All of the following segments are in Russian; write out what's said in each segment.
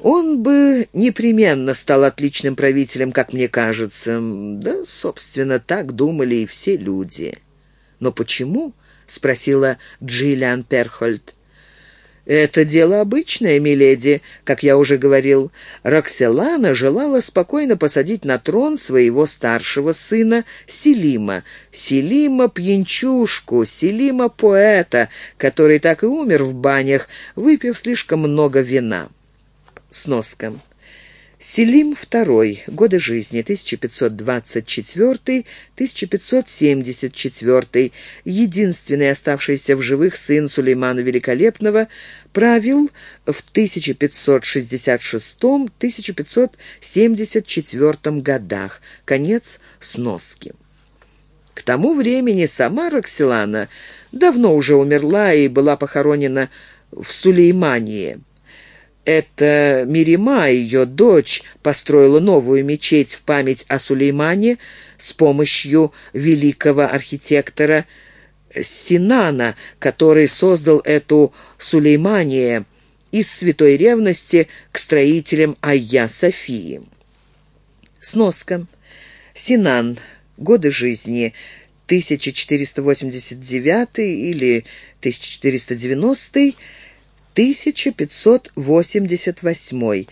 Он бы непременно стал отличным правителем, как мне кажется. Да, собственно, так думали и все люди. Но почему? — спросила Джиллиан Перхольд. «Это дело обычное, миледи. Как я уже говорил, Рокселана желала спокойно посадить на трон своего старшего сына Селима. Селима пьянчушку, Селима поэта, который так и умер в банях, выпив слишком много вина». Сноска. Селим II. Годы жизни 1524-1574. Единственный оставшийся в живых сын Сулеймана Великолепного правил в 1566-1574 годах. Конец сноски. К тому времени сама Роксилана давно уже умерла и была похоронена в Сулеймании. Это Мирима, ее дочь, построила новую мечеть в память о Сулеймане с помощью великого архитектора Синана, который создал эту Сулеймание из святой ревности к строителям Айя Софии. Сноска. Синан. Годы жизни 1489 или 1490 1588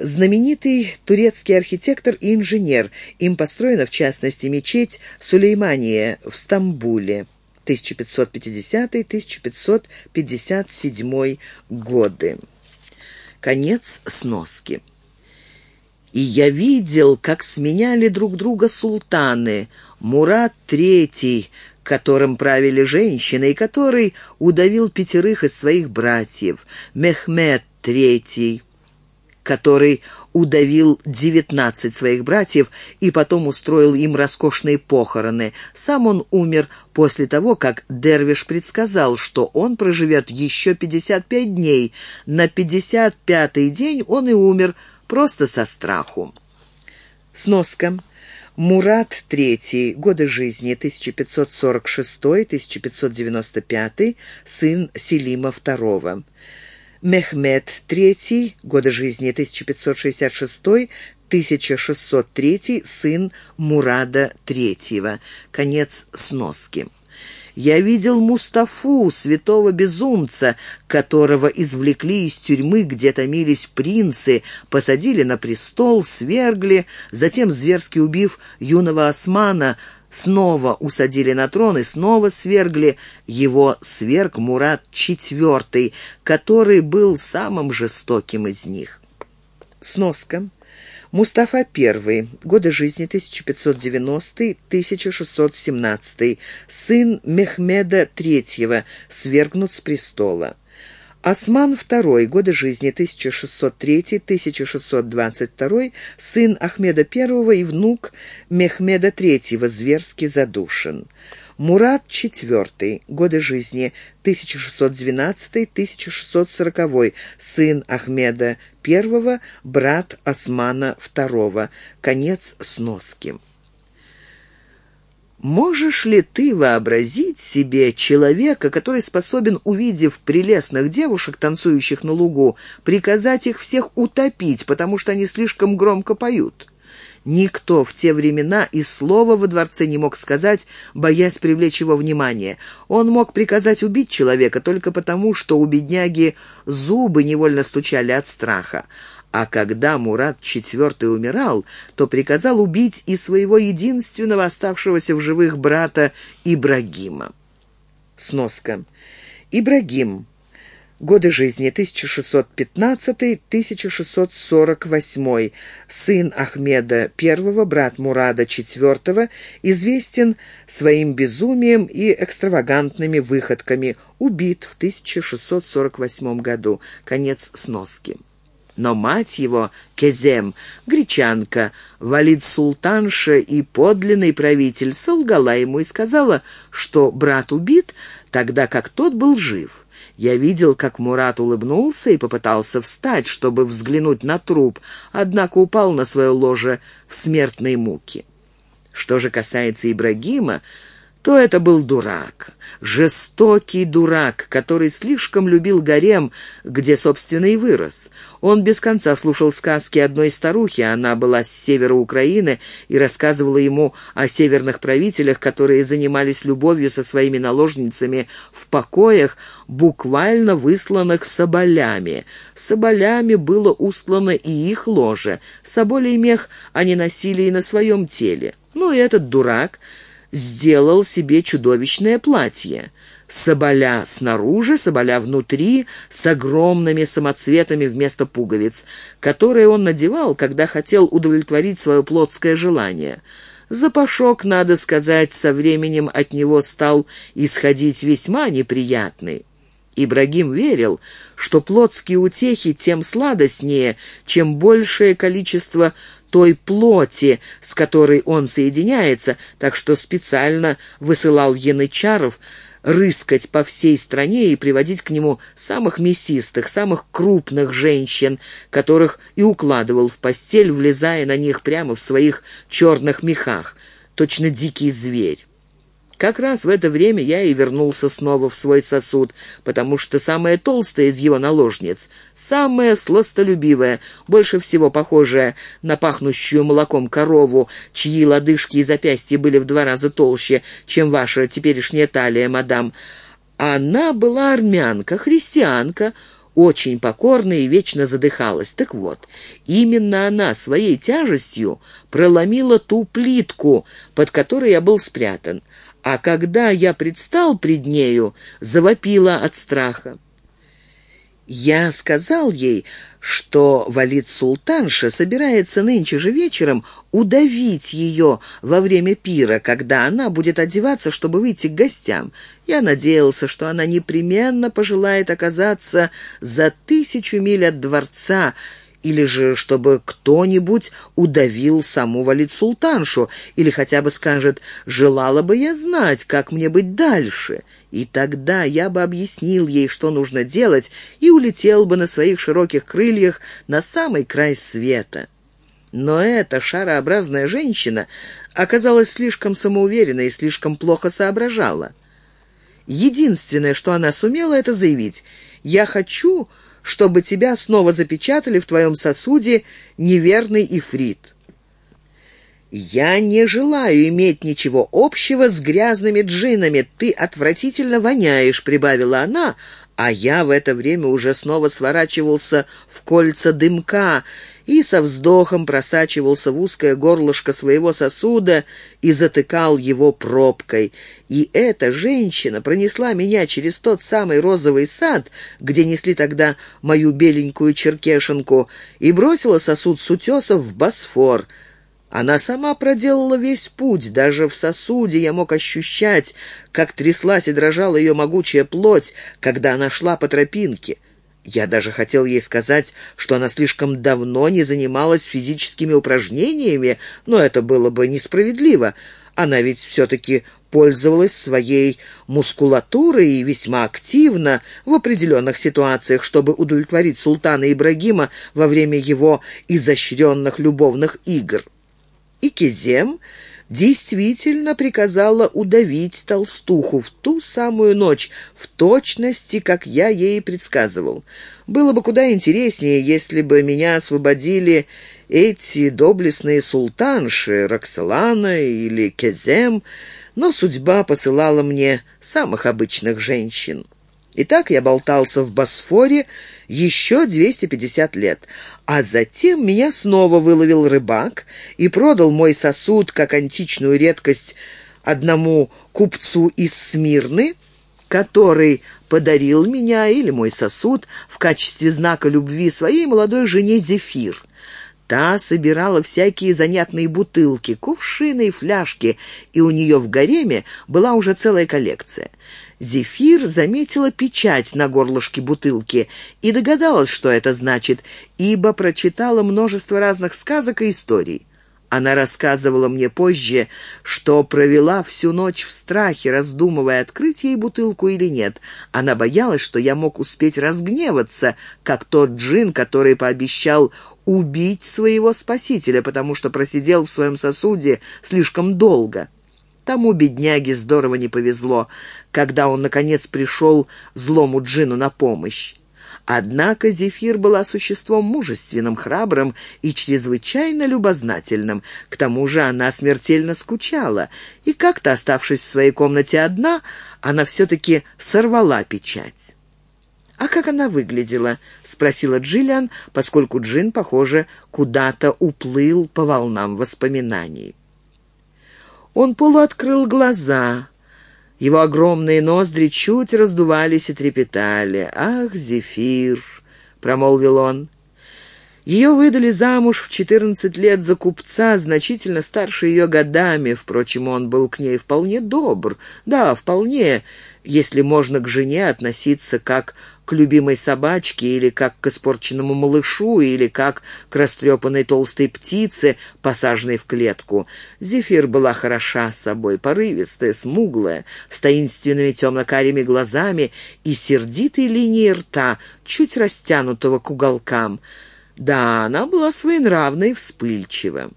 знаменитый турецкий архитектор и инженер. Им построена, в частности, мечеть Сулеймания в Стамбуле. 1550-1557 годы. Конец сноски. И я видел, как сменяли друг друга султаны. Мурат III которым правили женщины, и который удавил пятерых из своих братьев, Мехмед III, который удавил девятнадцать своих братьев и потом устроил им роскошные похороны. Сам он умер после того, как Дервиш предсказал, что он проживет еще пятьдесят пять дней. На пятьдесят пятый день он и умер, просто со страху. Сноска. Мурат III, годы жизни 1546-1595, сын Селима II. Мехмед III, годы жизни 1566-1603, сын Мурада III. Конец сноски. Я видел Мустафу, святого безумца, которого извлекли из тюрьмы, где томились принцы, посадили на престол, свергли, затем, зверски убив юного османа, снова усадили на трон и снова свергли. Его сверг Мурат IV, который был самым жестоким из них. Сноска. Мустафа I, годы жизни 1590-1617, сын Мехмеда III, свергнут с престола. Осман II, годы жизни 1603-1622, сын Ахмеда I и внук Мехмеда III, зверски задушен. Мурат IV, годы жизни 1612-1640, сын Ахмеда I, брат Османа II. Конец сноски. Можешь ли ты вообразить себе человека, который способен, увидев прелестных девушек, танцующих на лугу, приказать их всех утопить, потому что они слишком громко поют? Никто в те времена и слова во дворце не мог сказать, боясь привлечь его внимание. Он мог приказать убить человека только потому, что у бедняги зубы невольно стучали от страха. А когда Мурат IV умирал, то приказал убить и своего единственного оставшегося в живых брата Ибрагима. Сноска. Ибрагим Годы жизни 1615-1648. Сын Ахмеда I, брат Мурада IV, известен своим безумием и экстравагантными выходками. Убит в 1648 году. Конец сноски. Но мать его, Кезем, гречанка, валид султанша и подлинный правитель, солгала ему и сказала, что брат убит, тогда как тот был жив. Я видел, как Мурат улыбнулся и попытался встать, чтобы взглянуть на труп, однако упал на свое ложе в смертной муке. Что же касается Ибрагима, то это был дурак, жестокий дурак, который слишком любил гарем, где, собственно, и вырос. Он без конца слушал сказки одной старухи, она была с севера Украины и рассказывала ему о северных правителях, которые занимались любовью со своими наложницами в покоях, буквально высланных соболями. Соболями было услано и их ложе, соболей мех они носили и на своем теле. Ну и этот дурак сделал себе чудовищное платье. Соболя снаружи, соболя внутри, с огромными самоцветами вместо пуговиц, которые он надевал, когда хотел удовлетворить свое плотское желание. Запашок, надо сказать, со временем от него стал исходить весьма неприятный. Ибрагим верил, что плотские утехи тем сладостнее, чем большее количество той плоти, с которой он соединяется, так что специально высылал янычаров рыскать по всей стране и приводить к нему самых мясистых, самых крупных женщин, которых и укладывал в постель, влезая на них прямо в своих черных мехах, точно дикий зверь. Как раз в это время я и вернулся снова в свой сосуд, потому что самая толстая из его наложниц, самая сластолюбивая, больше всего похожая на пахнущую молоком корову, чьи лодыжки и запястья были в два раза толще, чем ваша теперешняя талия, мадам, она была армянка, христианка, очень покорная и вечно задыхалась. Так вот, именно она своей тяжестью проломила ту плитку, под которой я был спрятан а когда я предстал пред нею, завопила от страха. Я сказал ей, что валид султанша собирается нынче же вечером удавить ее во время пира, когда она будет одеваться, чтобы выйти к гостям. Я надеялся, что она непременно пожелает оказаться за тысячу миль от дворца, или же чтобы кто-нибудь удавил саму валид-султаншу, или хотя бы скажет «желала бы я знать, как мне быть дальше». И тогда я бы объяснил ей, что нужно делать, и улетел бы на своих широких крыльях на самый край света. Но эта шарообразная женщина оказалась слишком самоуверенной и слишком плохо соображала. Единственное, что она сумела, это заявить «Я хочу, чтобы тебя снова запечатали в твоем сосуде неверный ифрит. «Я не желаю иметь ничего общего с грязными джинами. Ты отвратительно воняешь», — прибавила она, а я в это время уже снова сворачивался в кольца дымка и со вздохом просачивался в узкое горлышко своего сосуда и затыкал его пробкой. И эта женщина пронесла меня через тот самый розовый сад, где несли тогда мою беленькую черкешенку, и бросила сосуд с утесов в Босфор — она сама проделала весь путь, даже в сосуде я мог ощущать, как тряслась и дрожала ее могучая плоть, когда она шла по тропинке. Я даже хотел ей сказать, что она слишком давно не занималась физическими упражнениями, но это было бы несправедливо. Она ведь все-таки пользовалась своей мускулатурой и весьма активно в определенных ситуациях, чтобы удовлетворить султана Ибрагима во время его изощренных любовных игр и Кизем действительно приказала удавить толстуху в ту самую ночь, в точности, как я ей предсказывал. Было бы куда интереснее, если бы меня освободили эти доблестные султанши, Роксолана или Кезем, но судьба посылала мне самых обычных женщин. Итак, я болтался в Босфоре еще 250 лет, а затем меня снова выловил рыбак и продал мой сосуд как античную редкость одному купцу из Смирны, который подарил меня или мой сосуд в качестве знака любви своей молодой жене Зефир. Та собирала всякие занятные бутылки, кувшины и фляжки, и у нее в гареме была уже целая коллекция. Зефир заметила печать на горлышке бутылки и догадалась, что это значит, ибо прочитала множество разных сказок и историй. Она рассказывала мне позже, что провела всю ночь в страхе, раздумывая, открыть ей бутылку или нет. Она боялась, что я мог успеть разгневаться, как тот джин, который пообещал убить своего спасителя, потому что просидел в своем сосуде слишком долго. Тому бедняге здорово не повезло, когда он, наконец, пришел злому Джину на помощь. Однако Зефир была существом мужественным, храбрым и чрезвычайно любознательным. К тому же она смертельно скучала, и как-то, оставшись в своей комнате одна, она все-таки сорвала печать. «А как она выглядела?» — спросила Джиллиан, поскольку Джин, похоже, куда-то уплыл по волнам воспоминаний. Он полуоткрыл глаза. Его огромные ноздри чуть раздувались и трепетали. «Ах, Зефир!» — промолвил он. Ее выдали замуж в четырнадцать лет за купца, значительно старше ее годами. Впрочем, он был к ней вполне добр. Да, вполне, если можно к жене относиться как к любимой собачке или как к испорченному малышу или как к растрепанной толстой птице, посаженной в клетку. Зефир была хороша собой, порывистая, смуглая, с таинственными темно-карими глазами и сердитой линией рта, чуть растянутого к уголкам. Да, она была своенравна и вспыльчива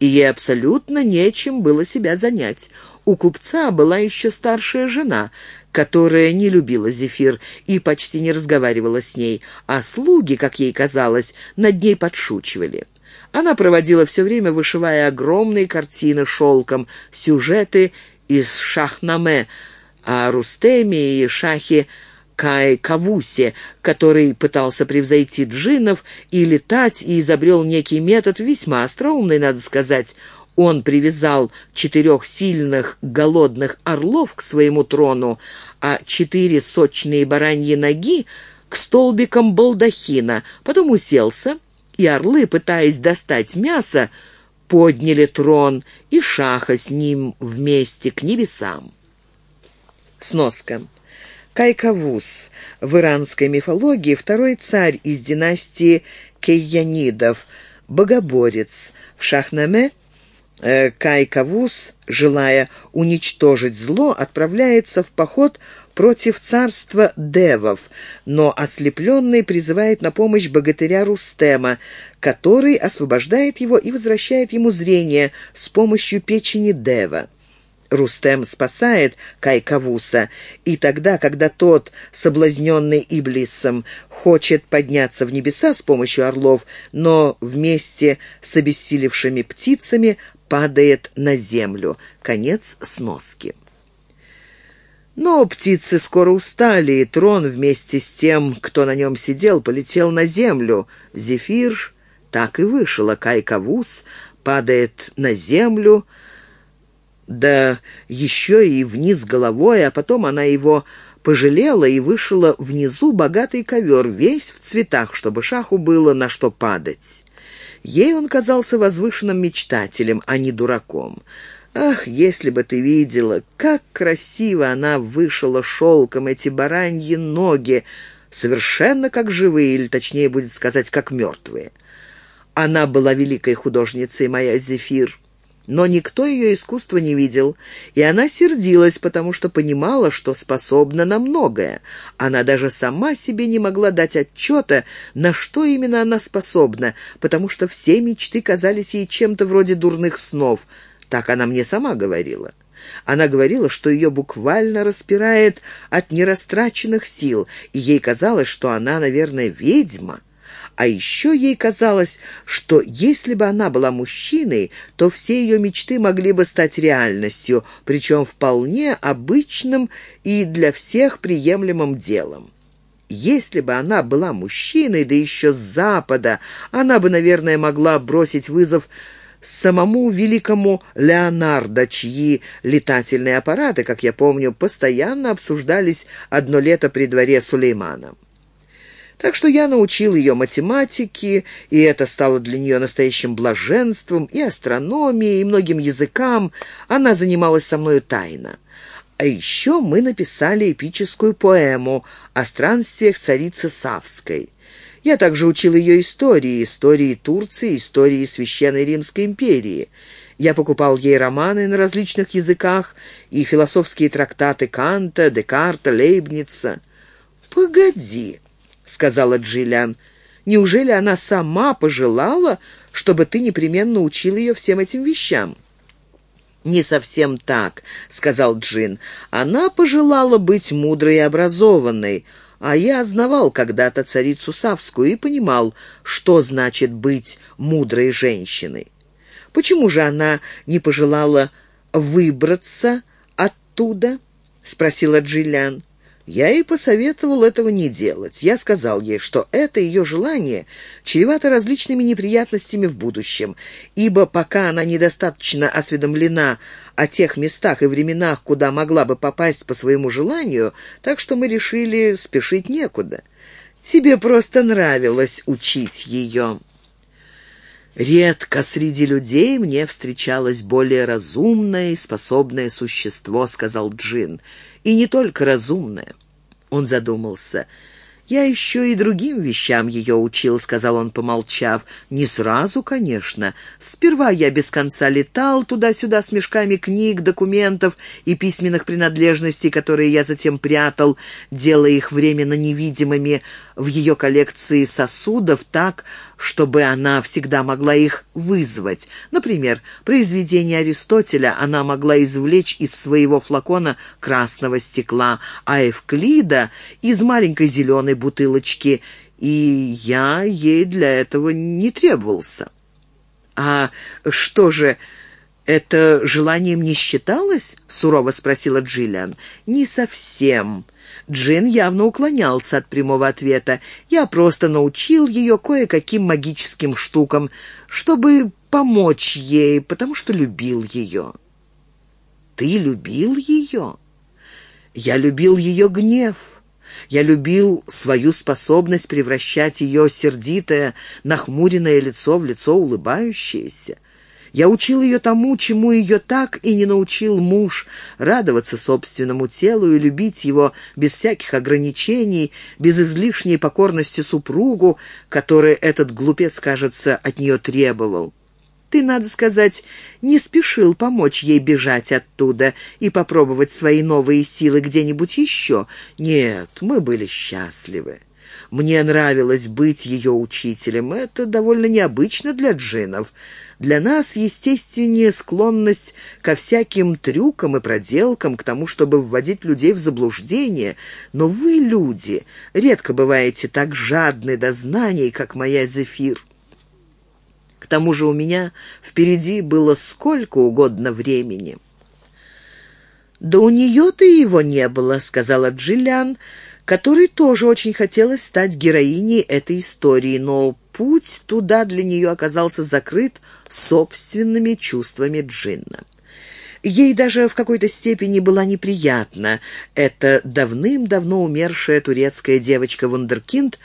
и ей абсолютно нечем было себя занять. У купца была еще старшая жена, которая не любила Зефир и почти не разговаривала с ней, а слуги, как ей казалось, над ней подшучивали. Она проводила все время, вышивая огромные картины шелком, сюжеты из Шахнаме, о Рустеме и Шахе Кай Кавусе, который пытался превзойти джиннов и летать, и изобрел некий метод, весьма остроумный, надо сказать. Он привязал четырех сильных голодных орлов к своему трону, а четыре сочные бараньи ноги к столбикам балдахина, потом уселся, и орлы, пытаясь достать мясо, подняли трон и шаха с ним вместе к небесам. Сноска. Кайкавус в иранской мифологии второй царь из династии Кейянидов, богоборец. В Шахнаме Э, Кай Кавус, желая уничтожить зло, отправляется в поход против царства девов, но ослепленный призывает на помощь богатыря Рустема, который освобождает его и возвращает ему зрение с помощью печени дева. Рустем спасает Кайкавуса, и тогда, когда тот, соблазненный Иблисом, хочет подняться в небеса с помощью орлов, но вместе с обессилевшими птицами падает на землю. Конец сноски. Но птицы скоро устали, и трон вместе с тем, кто на нем сидел, полетел на землю. Зефир так и вышел, а Кайкавус падает на землю, да еще и вниз головой, а потом она его пожалела и вышла внизу богатый ковер, весь в цветах, чтобы шаху было на что падать. Ей он казался возвышенным мечтателем, а не дураком. Ах, если бы ты видела, как красиво она вышила шелком эти бараньи ноги, совершенно как живые, или точнее будет сказать, как мертвые. Она была великой художницей, моя Зефир но никто ее искусства не видел, и она сердилась, потому что понимала, что способна на многое. Она даже сама себе не могла дать отчета, на что именно она способна, потому что все мечты казались ей чем-то вроде дурных снов. Так она мне сама говорила. Она говорила, что ее буквально распирает от нерастраченных сил, и ей казалось, что она, наверное, ведьма. А еще ей казалось, что если бы она была мужчиной, то все ее мечты могли бы стать реальностью, причем вполне обычным и для всех приемлемым делом. Если бы она была мужчиной, да еще с Запада, она бы, наверное, могла бросить вызов самому великому Леонардо, чьи летательные аппараты, как я помню, постоянно обсуждались одно лето при дворе Сулеймана. Так что я научил ее математике, и это стало для нее настоящим блаженством, и астрономией, и многим языкам. Она занималась со мною тайно. А еще мы написали эпическую поэму о странствиях царицы Савской. Я также учил ее истории, истории Турции, истории Священной Римской империи. Я покупал ей романы на различных языках и философские трактаты Канта, Декарта, Лейбница. «Погоди!» — сказала Джиллиан. «Неужели она сама пожелала, чтобы ты непременно учил ее всем этим вещам?» «Не совсем так», — сказал Джин. «Она пожелала быть мудрой и образованной, а я знавал когда-то царицу Савскую и понимал, что значит быть мудрой женщиной. Почему же она не пожелала выбраться оттуда?» — спросила Джиллиан. Я ей посоветовал этого не делать. Я сказал ей, что это ее желание чревато различными неприятностями в будущем, ибо пока она недостаточно осведомлена о тех местах и временах, куда могла бы попасть по своему желанию, так что мы решили спешить некуда. Тебе просто нравилось учить ее». «Редко среди людей мне встречалось более разумное и способное существо», — сказал Джин. «И не только разумное». Он задумался — «Я еще и другим вещам ее учил», — сказал он, помолчав. «Не сразу, конечно. Сперва я без конца летал туда-сюда с мешками книг, документов и письменных принадлежностей, которые я затем прятал, делая их временно невидимыми в ее коллекции сосудов так, чтобы она всегда могла их вызвать. Например, произведение Аристотеля она могла извлечь из своего флакона красного стекла, а Эвклида — из маленькой зеленой бутылочки, и я ей для этого не требовался. «А что же...» «Это желанием не считалось?» — сурово спросила Джиллиан. «Не совсем. Джин явно уклонялся от прямого ответа. «Я просто научил ее кое-каким магическим штукам, чтобы помочь ей, потому что любил ее». «Ты любил ее?» «Я любил ее гнев». Я любил свою способность превращать ее сердитое, нахмуренное лицо в лицо улыбающееся. Я учил ее тому, чему ее так и не научил муж, радоваться собственному телу и любить его без всяких ограничений, без излишней покорности супругу, которой этот глупец, кажется, от нее требовал. Ты, надо сказать, не спешил помочь ей бежать оттуда и попробовать свои новые силы где-нибудь еще. Нет, мы были счастливы. Мне нравилось быть ее учителем. Это довольно необычно для джинов. Для нас естественнее склонность ко всяким трюкам и проделкам, к тому, чтобы вводить людей в заблуждение. Но вы, люди, редко бываете так жадны до знаний, как моя Зефир. К тому же у меня впереди было сколько угодно времени. «Да у нее-то его не было», — сказала Джиллиан, которой тоже очень хотелось стать героиней этой истории, но путь туда для нее оказался закрыт собственными чувствами Джинна. Ей даже в какой-то степени была неприятна эта давным-давно умершая турецкая девочка Вундеркинд,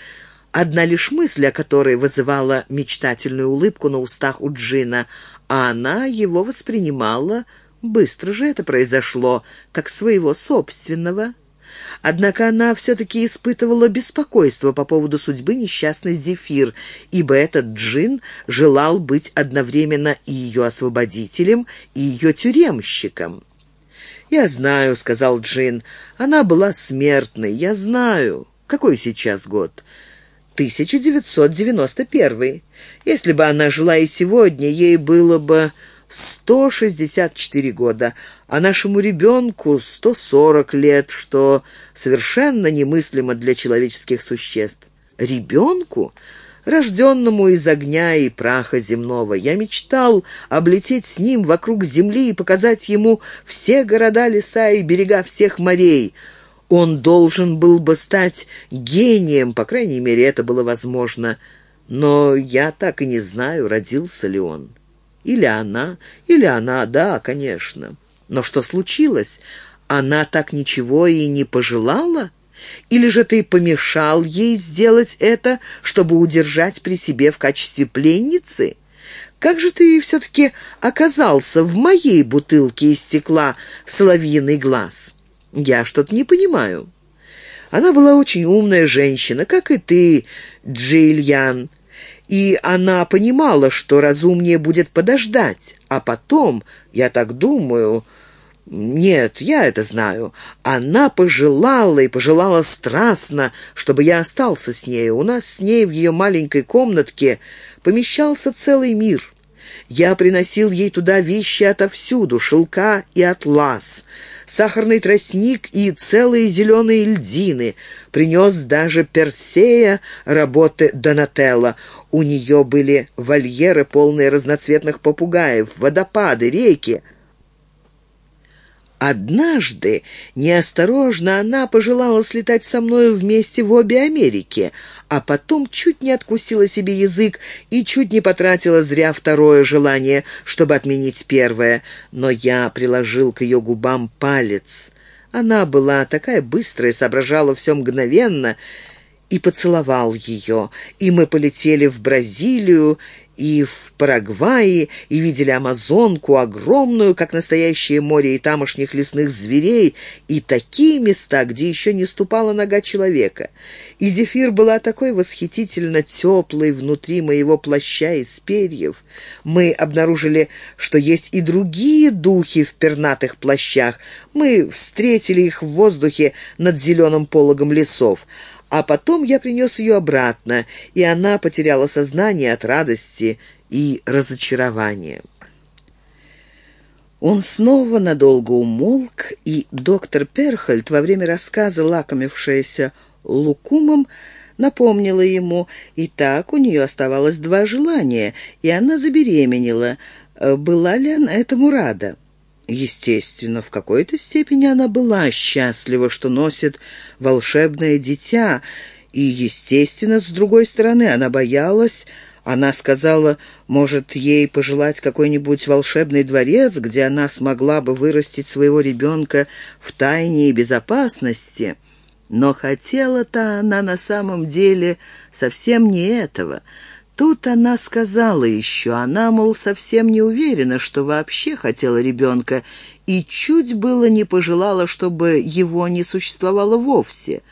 одна лишь мысль о которой вызывала мечтательную улыбку на устах у Джина, а она его воспринимала, быстро же это произошло, как своего собственного Однако она все-таки испытывала беспокойство по поводу судьбы несчастной Зефир, ибо этот джин желал быть одновременно и ее освободителем, и ее тюремщиком. «Я знаю», — сказал Джин, — «она была смертной, я знаю. Какой сейчас год?» 1991. Если бы она жила и сегодня, ей было бы 164 года, а нашему ребенку 140 лет, что совершенно немыслимо для человеческих существ. Ребенку? рожденному из огня и праха земного. Я мечтал облететь с ним вокруг земли и показать ему все города, леса и берега всех морей. Он должен был бы стать гением, по крайней мере, это было возможно. Но я так и не знаю, родился ли он. Или она, или она, да, конечно. Но что случилось? Она так ничего и не пожелала? Или же ты помешал ей сделать это, чтобы удержать при себе в качестве пленницы? Как же ты все-таки оказался в моей бутылке из стекла соловьиный глаз? Я что-то не понимаю. Она была очень умная женщина, как и ты, Джильян и она понимала, что разумнее будет подождать. А потом, я так думаю... Нет, я это знаю. Она пожелала и пожелала страстно, чтобы я остался с ней. У нас с ней в ее маленькой комнатке помещался целый мир. Я приносил ей туда вещи отовсюду, шелка и атлас, сахарный тростник и целые зеленые льдины. Принес даже Персея работы Донателло. У нее были вольеры, полные разноцветных попугаев, водопады, реки. Однажды, неосторожно, она пожелала слетать со мною вместе в обе Америки, а потом чуть не откусила себе язык и чуть не потратила зря второе желание, чтобы отменить первое. Но я приложил к ее губам палец. Она была такая быстрая, соображала все мгновенно, и поцеловал ее, и мы полетели в Бразилию, и в Парагвае, и видели Амазонку, огромную, как настоящее море, и тамошних лесных зверей, и такие места, где еще не ступала нога человека. И Зефир была такой восхитительно теплой внутри моего плаща из перьев. Мы обнаружили, что есть и другие духи в пернатых плащах. Мы встретили их в воздухе над зеленым пологом лесов а потом я принес ее обратно, и она потеряла сознание от радости и разочарования. Он снова надолго умолк, и доктор Перхольд во время рассказа, лакомившаяся лукумом, напомнила ему, и так у нее оставалось два желания, и она забеременела. Была ли она этому рада? Естественно, в какой-то степени она была счастлива, что носит волшебное дитя, и, естественно, с другой стороны, она боялась, она сказала, может, ей пожелать какой-нибудь волшебный дворец, где она смогла бы вырастить своего ребенка в тайне и безопасности. Но хотела-то она на самом деле совсем не этого — Тут она сказала еще, она, мол, совсем не уверена, что вообще хотела ребенка, и чуть было не пожелала, чтобы его не существовало вовсе.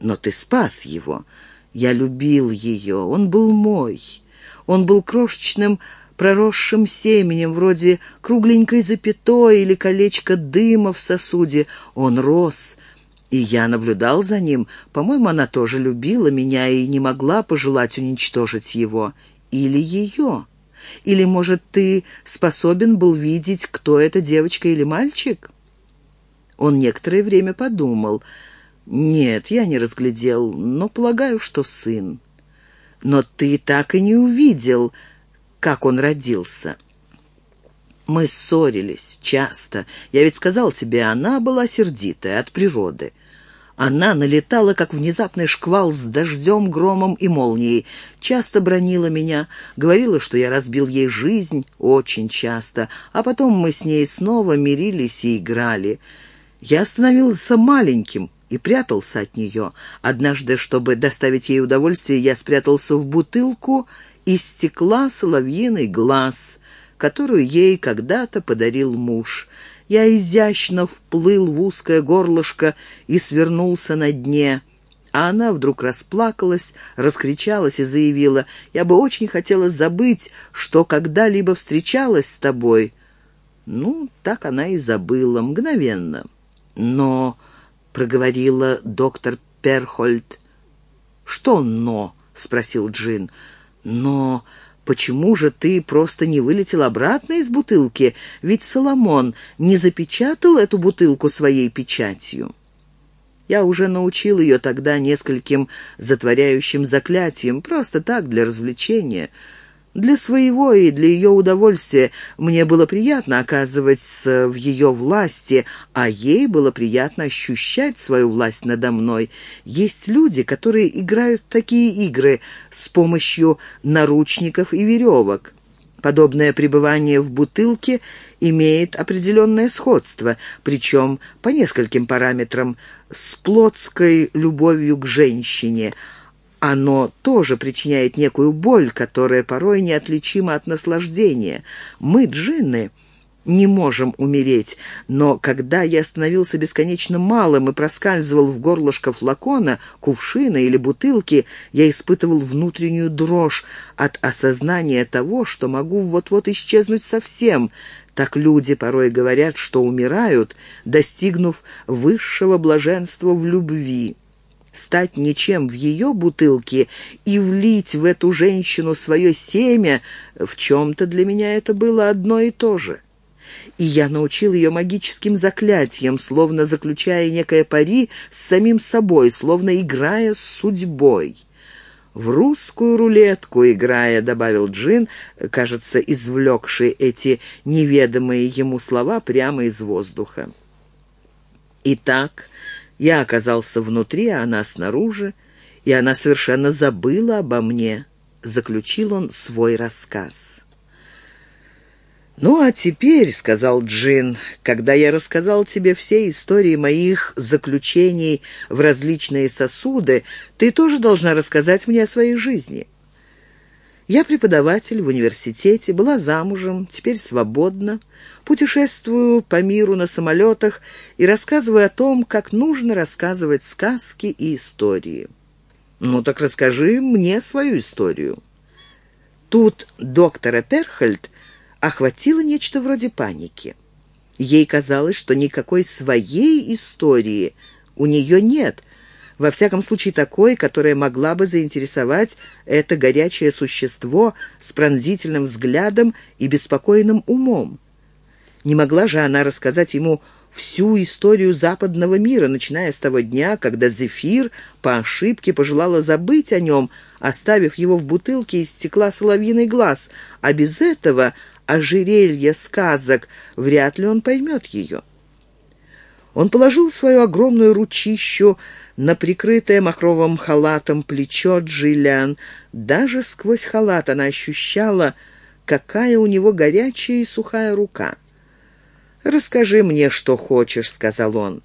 Но ты спас его. Я любил ее, он был мой. Он был крошечным проросшим семенем, вроде кругленькой запятой или колечка дыма в сосуде. Он рос, и я наблюдал за ним. По-моему, она тоже любила меня и не могла пожелать уничтожить его. Или ее. Или, может, ты способен был видеть, кто эта девочка или мальчик?» Он некоторое время подумал. «Нет, я не разглядел, но полагаю, что сын. Но ты так и не увидел, как он родился». Мы ссорились часто. Я ведь сказал тебе, она была сердитая от природы. Она налетала, как внезапный шквал с дождем, громом и молнией. Часто бронила меня, говорила, что я разбил ей жизнь, очень часто, а потом мы с ней снова мирились и играли. Я становился маленьким и прятался от нее. Однажды, чтобы доставить ей удовольствие, я спрятался в бутылку из стекла соловьиный глаз, которую ей когда-то подарил муж. Я изящно вплыл в узкое горлышко и свернулся на дне. А она вдруг расплакалась, раскричалась и заявила, «Я бы очень хотела забыть, что когда-либо встречалась с тобой». Ну, так она и забыла, мгновенно. «Но», — проговорила доктор Перхольд, «Что «но»?» — спросил Джин. «Но Почему же ты просто не вылетел обратно из бутылки? Ведь Соломон не запечатал эту бутылку своей печатью. Я уже научил ее тогда нескольким затворяющим заклятиям, просто так, для развлечения. Для своего и для ее удовольствия мне было приятно оказываться в ее власти, а ей было приятно ощущать свою власть надо мной. Есть люди, которые играют в такие игры с помощью наручников и веревок. Подобное пребывание в бутылке имеет определенное сходство, причем по нескольким параметрам, с плотской любовью к женщине – оно тоже причиняет некую боль, которая порой неотличима от наслаждения. Мы, джинны, не можем умереть, но когда я становился бесконечно малым и проскальзывал в горлышко флакона, кувшина или бутылки, я испытывал внутреннюю дрожь от осознания того, что могу вот-вот исчезнуть совсем. Так люди порой говорят, что умирают, достигнув высшего блаженства в любви. Стать ничем в ее бутылке и влить в эту женщину свое семя, в чем-то для меня это было одно и то же. И я научил ее магическим заклятиям, словно заключая некое пари с самим собой, словно играя с судьбой. «В русскую рулетку играя», — добавил Джин, кажется, извлекший эти неведомые ему слова прямо из воздуха. Итак, я оказался внутри, а она снаружи, и она совершенно забыла обо мне», — заключил он свой рассказ. «Ну, а теперь, — сказал Джин, — когда я рассказал тебе все истории моих заключений в различные сосуды, ты тоже должна рассказать мне о своей жизни. Я преподаватель в университете, была замужем, теперь свободна, путешествую по миру на самолетах и рассказываю о том, как нужно рассказывать сказки и истории. Ну так расскажи мне свою историю. Тут доктора Перхальд охватило нечто вроде паники. Ей казалось, что никакой своей истории у нее нет, во всяком случае такой, которая могла бы заинтересовать это горячее существо с пронзительным взглядом и беспокойным умом. Не могла же она рассказать ему всю историю западного мира, начиная с того дня, когда Зефир по ошибке пожелала забыть о нем, оставив его в бутылке из стекла соловьиный глаз, а без этого ожерелье сказок вряд ли он поймет ее. Он положил свою огромную ручищу на прикрытое махровым халатом плечо Джиллиан. Даже сквозь халат она ощущала, какая у него горячая и сухая рука. «Расскажи мне, что хочешь», — сказал он.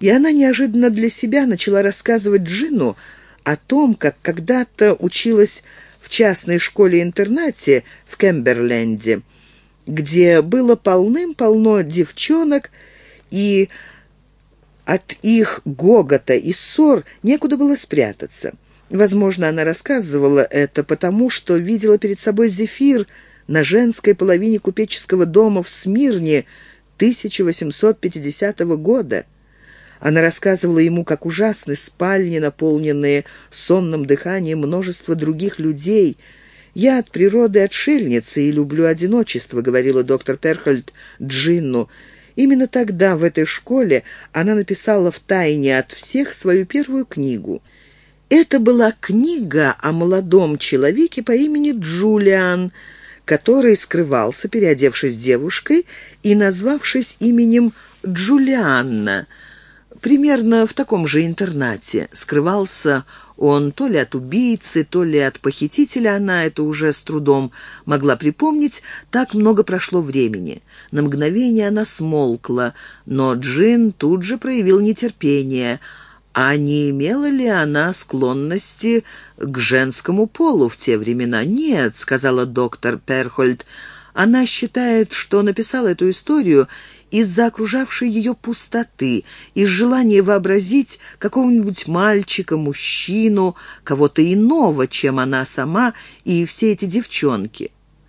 И она неожиданно для себя начала рассказывать Джину о том, как когда-то училась в частной школе-интернате в Кемберленде, где было полным-полно девчонок, и от их гогота и ссор некуда было спрятаться. Возможно, она рассказывала это потому, что видела перед собой зефир — на женской половине купеческого дома в Смирне 1850 года. Она рассказывала ему, как ужасны спальни, наполненные сонным дыханием множества других людей. «Я от природы отшельница и люблю одиночество», — говорила доктор Перхольд Джинну. Именно тогда, в этой школе, она написала втайне от всех свою первую книгу. Это была книга о молодом человеке по имени Джулиан, который скрывался, переодевшись девушкой и назвавшись именем Джулианна. Примерно в таком же интернате скрывался он то ли от убийцы, то ли от похитителя, она это уже с трудом могла припомнить, так много прошло времени. На мгновение она смолкла, но Джин тут же проявил нетерпение – а не имела ли она склонности к женскому полу в те времена? «Нет», — сказала доктор Перхольд. «Она считает, что написала эту историю из-за окружавшей ее пустоты, из желания вообразить какого-нибудь мальчика, мужчину, кого-то иного, чем она сама и все эти девчонки».